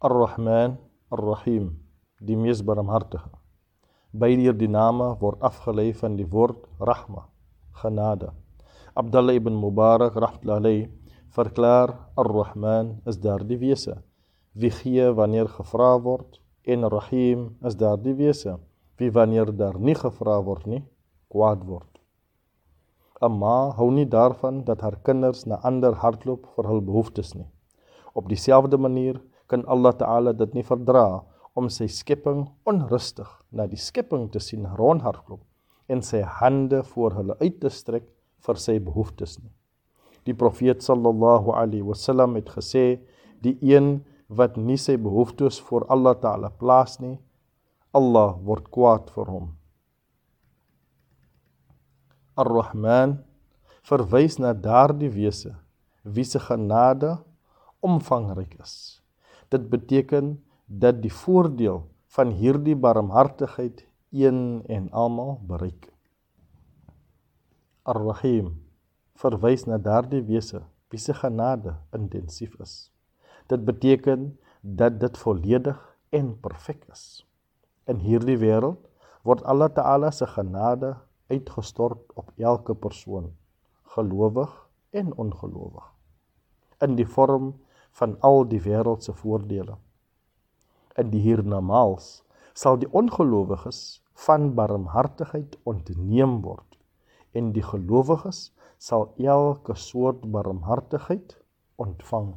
Ar-Rahman, Ar-Rahim, die mees barmhartige. Beide hierdie name word afgelei van die woord Rahma, genade. Abdullah ibn Mubarak rahmatullahi verklaar Ar-Rahman is daardie wese wie gee wanneer gevra word en Rahim is daardie wese wie wanneer daar nie gevra word nie kwaad word. 'n Ma hou nie daarvan dat haar kinders na ander hardloop vir hul behoeftes nie. Op dieselfde manier kan Allah Taala dit nie verdra om sy skepping onrustig na die skepping te sien rondhardloop en sy hande voor hulle uit te strek vir sy behoeftes nie. Die profeet sallallahu alaihi wasallam het gesê die een wat nie sy behoeftes voor Allah Taala plaas nie, Allah word kwaad vir hom. Ar-Rahman verwys na daardie wese wie se genade omvangryk is. Dit beteken dat die voordeel van hierdie barmhartigheid een en almal bereik. Ar-Rahim verwys na daardie wese wie se genade intensief is. Dit beteken dat dit volledig en perfek is. In hierdie wêreld word Allah Ta'ala se genade uitgestort op elke persoon, gelowig en ongelowig, in die vorm van al die wêreldse voordele. In die hiernamaals sal die ongelowiges van barmhartigheid ontneem word en die gelowiges sal elke soort barmhartigheid ontvang.